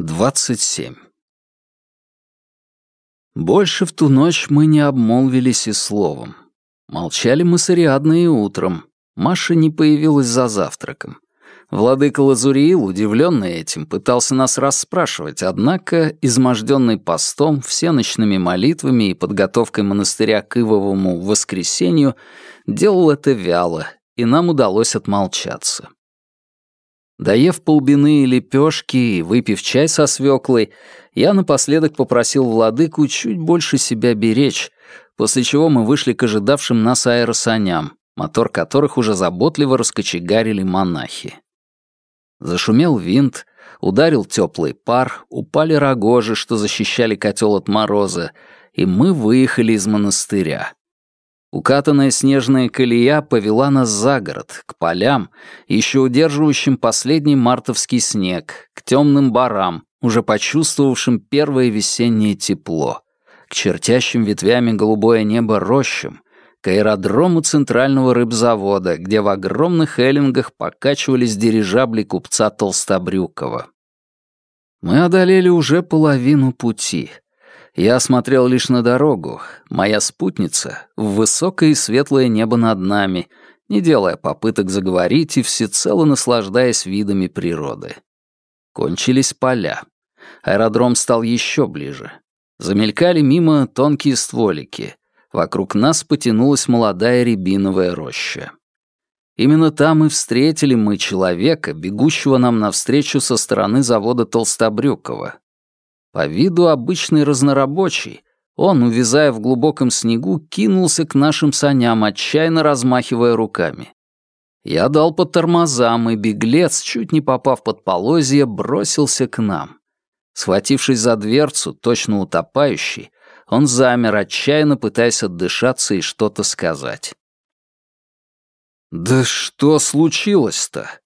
27. Больше в ту ночь мы не обмолвились и словом. Молчали мы с Ариадной утром. Маша не появилась за завтраком. Владыка Лазуриил, удивленный этим, пытался нас расспрашивать, однако, изможденный постом, всеночными молитвами и подготовкой монастыря к Ивовому воскресенью, делал это вяло, и нам удалось отмолчаться. Доев полбины и лепешки и выпив чай со свеклой, я напоследок попросил владыку чуть больше себя беречь, после чего мы вышли к ожидавшим нас аэросаням, мотор которых уже заботливо раскочегарили монахи. Зашумел винт, ударил теплый пар, упали рогожи, что защищали котел от мороза, и мы выехали из монастыря. Укатанная снежная колея повела нас за город, к полям, еще удерживающим последний мартовский снег, к темным барам, уже почувствовавшим первое весеннее тепло, к чертящим ветвями голубое небо рощам, к аэродрому центрального рыбзавода, где в огромных эллингах покачивались дирижабли купца Толстобрюкова. Мы одолели уже половину пути — я смотрел лишь на дорогу. Моя спутница — в высокое и светлое небо над нами, не делая попыток заговорить и всецело наслаждаясь видами природы. Кончились поля. Аэродром стал еще ближе. Замелькали мимо тонкие стволики. Вокруг нас потянулась молодая рябиновая роща. Именно там и встретили мы человека, бегущего нам навстречу со стороны завода Толстобрюкова, по виду обычный разнорабочий, он, увязая в глубоком снегу, кинулся к нашим саням, отчаянно размахивая руками. Я дал по тормозам, и беглец, чуть не попав под полозья, бросился к нам. Схватившись за дверцу, точно утопающий, он замер, отчаянно пытаясь отдышаться и что-то сказать. «Да что случилось-то?»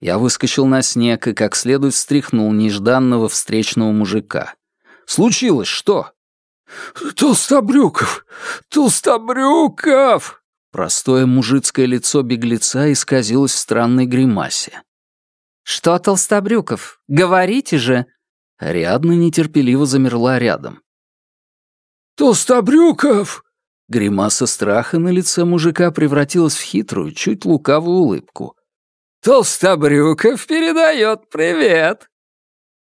Я выскочил на снег и как следует встряхнул нежданного встречного мужика. «Случилось что?» «Толстобрюков! Толстобрюков!» Простое мужицкое лицо беглеца исказилось в странной гримасе. «Что, Толстобрюков? Говорите же!» Рядно нетерпеливо замерла рядом. «Толстобрюков!» Гримаса страха на лице мужика превратилась в хитрую, чуть лукавую улыбку. Толстобрюков передает привет!»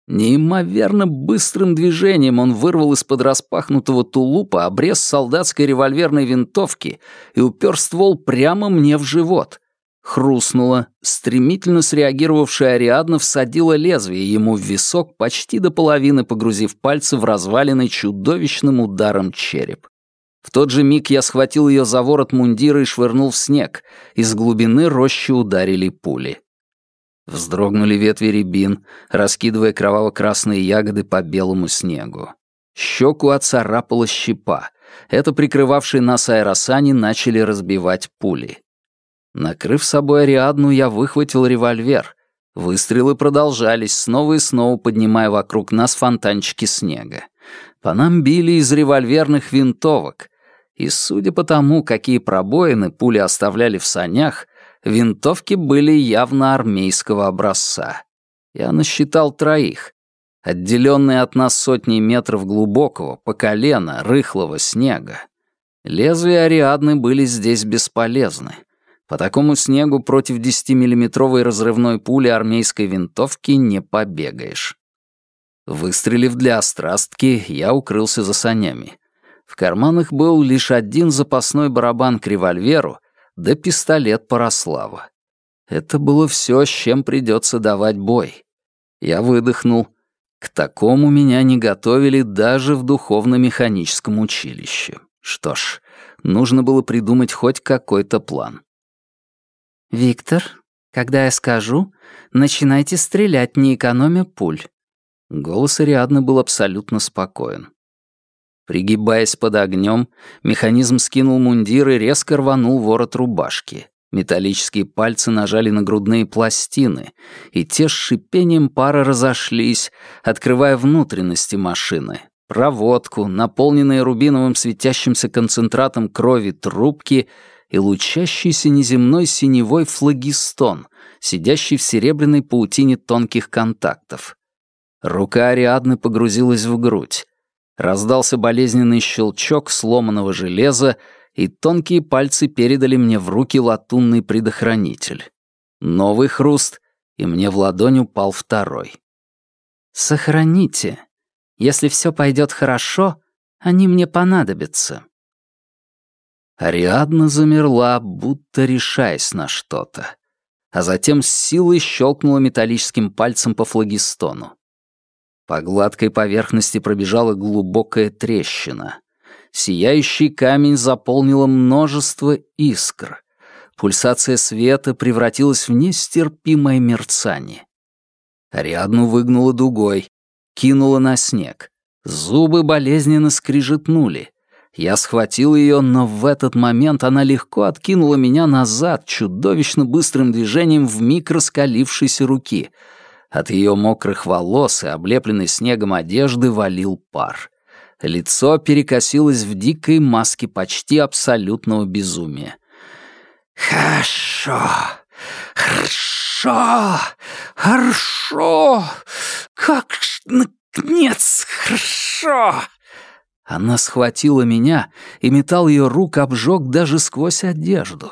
Неимоверно быстрым движением он вырвал из-под распахнутого тулупа обрез солдатской револьверной винтовки и упер ствол прямо мне в живот. Хрустнуло, стремительно среагировавшая Ариадна всадила лезвие ему в висок, почти до половины погрузив пальцы в развалины чудовищным ударом череп. В тот же миг я схватил ее за ворот мундира и швырнул в снег. Из глубины рощи ударили пули. Вздрогнули ветви рябин, раскидывая кроваво-красные ягоды по белому снегу. Щеку оцарапала щепа. Это прикрывавшие нас аэросани начали разбивать пули. Накрыв собой Ариадну, я выхватил револьвер. Выстрелы продолжались, снова и снова поднимая вокруг нас фонтанчики снега. По нам били из револьверных винтовок. И судя по тому, какие пробоины пули оставляли в санях, винтовки были явно армейского образца. Я насчитал троих. Отделенные от нас сотни метров глубокого, по колено, рыхлого снега. Лезвия Ариадны были здесь бесполезны. По такому снегу против 10-миллиметровой разрывной пули армейской винтовки не побегаешь. Выстрелив для острастки, я укрылся за санями. В карманах был лишь один запасной барабан к револьверу да пистолет Параслава. Это было все, с чем придется давать бой. Я выдохнул. К такому меня не готовили даже в духовно-механическом училище. Что ж, нужно было придумать хоть какой-то план. «Виктор, когда я скажу, начинайте стрелять, не экономя пуль», Голос Ариадны был абсолютно спокоен. Пригибаясь под огнем, механизм скинул мундир и резко рванул ворот рубашки. Металлические пальцы нажали на грудные пластины, и те с шипением пара разошлись, открывая внутренности машины. Проводку, наполненные рубиновым светящимся концентратом крови трубки и лучащийся неземной синевой флагистон, сидящий в серебряной паутине тонких контактов. Рука Ариадны погрузилась в грудь. Раздался болезненный щелчок сломанного железа, и тонкие пальцы передали мне в руки латунный предохранитель. Новый хруст, и мне в ладонь упал второй. «Сохраните. Если все пойдет хорошо, они мне понадобятся». Ариадна замерла, будто решаясь на что-то, а затем с силой щелкнула металлическим пальцем по флагистону. По гладкой поверхности пробежала глубокая трещина. Сияющий камень заполнило множество искр. Пульсация света превратилась в нестерпимое мерцание. Ариадну выгнула дугой, кинула на снег. Зубы болезненно скрижетнули. Я схватил ее, но в этот момент она легко откинула меня назад чудовищно быстрым движением в миг раскалившейся руки. От ее мокрых волос и облепленной снегом одежды валил пар. Лицо перекосилось в дикой маске почти абсолютного безумия. «Хорошо, хорошо, хорошо, как наконец хорошо!» Она схватила меня, и металл ее рук обжег даже сквозь одежду.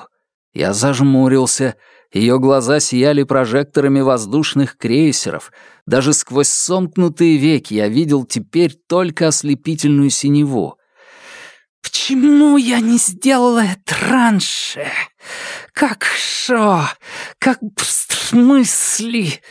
Я зажмурился, ее глаза сияли прожекторами воздушных крейсеров. Даже сквозь сомкнутые веки я видел теперь только ослепительную синеву. «Почему я не сделала это раньше? Как шо? Как мысли?»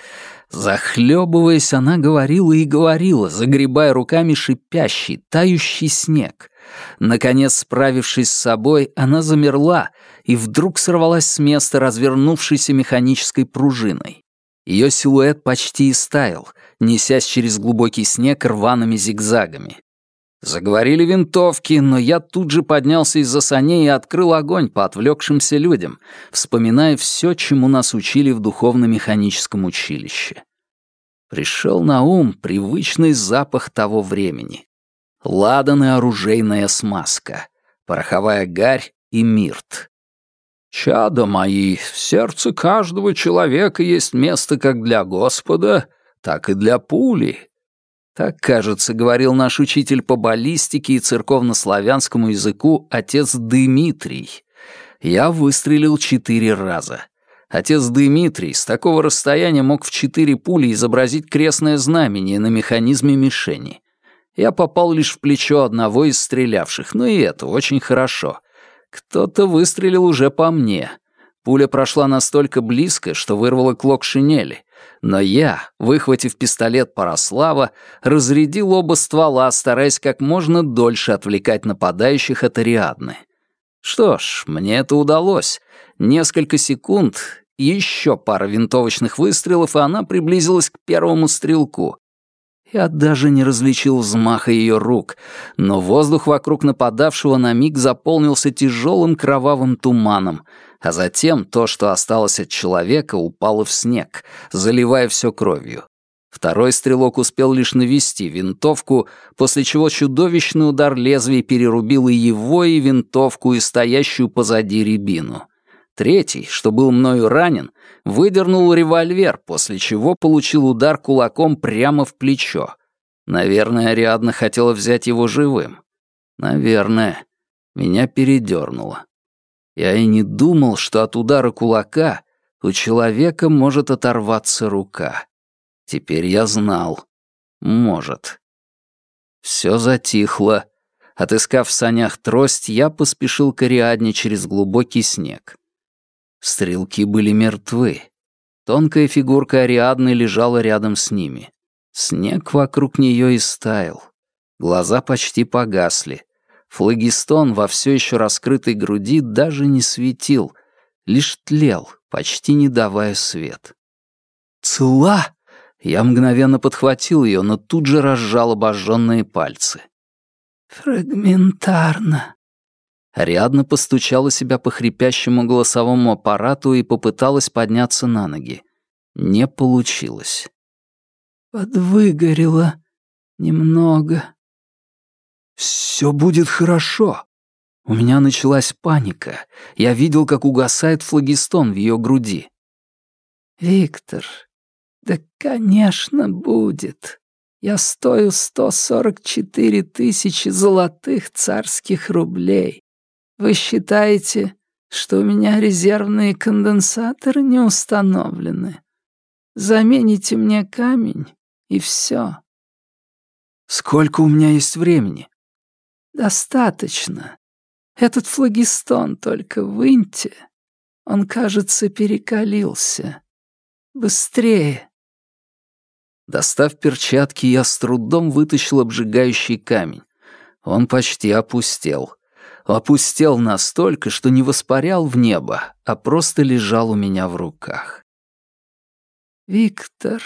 Захлебываясь, она говорила и говорила, загребая руками шипящий, тающий снег. Наконец, справившись с собой, она замерла и вдруг сорвалась с места, развернувшейся механической пружиной. Ее силуэт почти истаял, несясь через глубокий снег рваными зигзагами. Заговорили винтовки, но я тут же поднялся из-за саней и открыл огонь по отвлекшимся людям, вспоминая все, чему нас учили в духовно-механическом училище. Пришел на ум привычный запах того времени. Ладан и оружейная смазка, пороховая гарь и мирт. «Чада мои, в сердце каждого человека есть место как для Господа, так и для пули», так, кажется, говорил наш учитель по баллистике и церковнославянскому языку отец Дмитрий. Я выстрелил четыре раза. Отец Дмитрий с такого расстояния мог в четыре пули изобразить крестное знамение на механизме мишени. Я попал лишь в плечо одного из стрелявших, но и это очень хорошо. Кто-то выстрелил уже по мне. Пуля прошла настолько близко, что вырвала клок шинели. Но я, выхватив пистолет Параслава, разрядил оба ствола, стараясь как можно дольше отвлекать нападающих от Ариадны. Что ж, мне это удалось. Несколько секунд, еще пара винтовочных выстрелов, и она приблизилась к первому стрелку. Я даже не различил взмаха ее рук, но воздух вокруг нападавшего на миг заполнился тяжелым кровавым туманом — а затем то, что осталось от человека, упало в снег, заливая все кровью. Второй стрелок успел лишь навести винтовку, после чего чудовищный удар лезвия перерубил и его, и винтовку, и стоящую позади рябину. Третий, что был мною ранен, выдернул револьвер, после чего получил удар кулаком прямо в плечо. Наверное, Ариадна хотела взять его живым. Наверное. Меня передернуло. Я и не думал, что от удара кулака у человека может оторваться рука. Теперь я знал. Может. Все затихло. Отыскав в санях трость, я поспешил к Ариадне через глубокий снег. Стрелки были мертвы. Тонкая фигурка Ариадны лежала рядом с ними. Снег вокруг нее истаял. Глаза почти погасли. Флагистон во все еще раскрытой груди даже не светил, лишь тлел, почти не давая свет. «Цела!» Я мгновенно подхватил ее, но тут же разжал обожженные пальцы. «Фрагментарно». Рядно постучала себя по хрипящему голосовому аппарату и попыталась подняться на ноги. Не получилось. «Подвыгорело немного», «Все будет хорошо». У меня началась паника. Я видел, как угасает флагистон в ее груди. «Виктор, да, конечно, будет». Я стою 144 тысячи золотых царских рублей. Вы считаете, что у меня резервные конденсаторы не установлены? Замените мне камень, и все. Сколько у меня есть времени? Достаточно. Этот флагистон только выньте. Он, кажется, перекалился. Быстрее. Достав перчатки, я с трудом вытащил обжигающий камень. Он почти опустел. Опустел настолько, что не воспарял в небо, а просто лежал у меня в руках. «Виктор,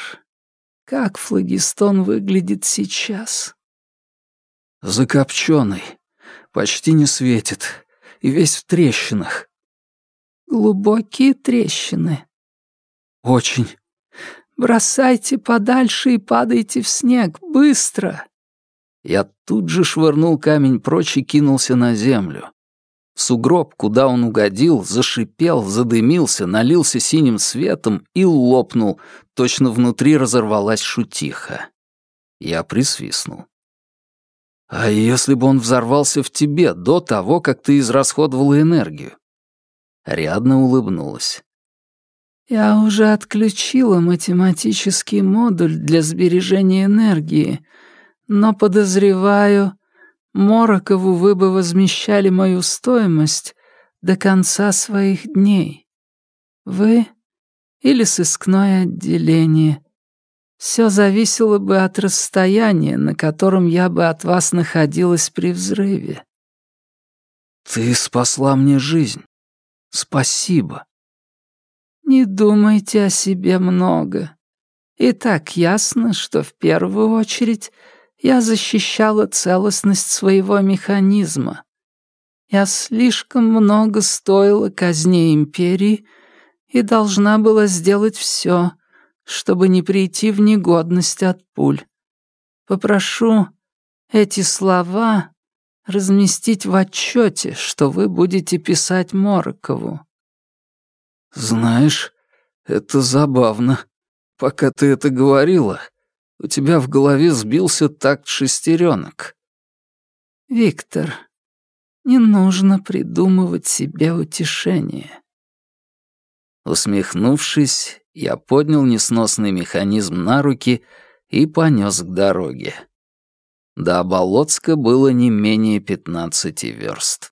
как флагистон выглядит сейчас?» «Закопченный, почти не светит, и весь в трещинах». «Глубокие трещины». «Очень. Бросайте подальше и падайте в снег, быстро!» Я тут же швырнул камень прочь и кинулся на землю. Сугроб, куда он угодил, зашипел, задымился, налился синим светом и лопнул, точно внутри разорвалась шутиха. Я присвистнул. «А если бы он взорвался в тебе до того, как ты израсходовала энергию?» Рядно улыбнулась. Я уже отключила математический модуль для сбережения энергии, но подозреваю, Морокову вы бы возмещали мою стоимость до конца своих дней. Вы или сыскное отделение. Все зависело бы от расстояния, на котором я бы от вас находилась при взрыве. Ты спасла мне жизнь. Спасибо. Не думайте о себе много. И так ясно, что в первую очередь я защищала целостность своего механизма. Я слишком много стоила казне империи и должна была сделать все, чтобы не прийти в негодность от пуль. Попрошу эти слова разместить в отчете, что вы будете писать Морокову. «Знаешь, это забавно. Пока ты это говорила, у тебя в голове сбился такт шестеренок». «Виктор, не нужно придумывать себе утешение». Усмехнувшись, я поднял несносный механизм на руки и понес к дороге. До Болотска было не менее пятнадцати верст.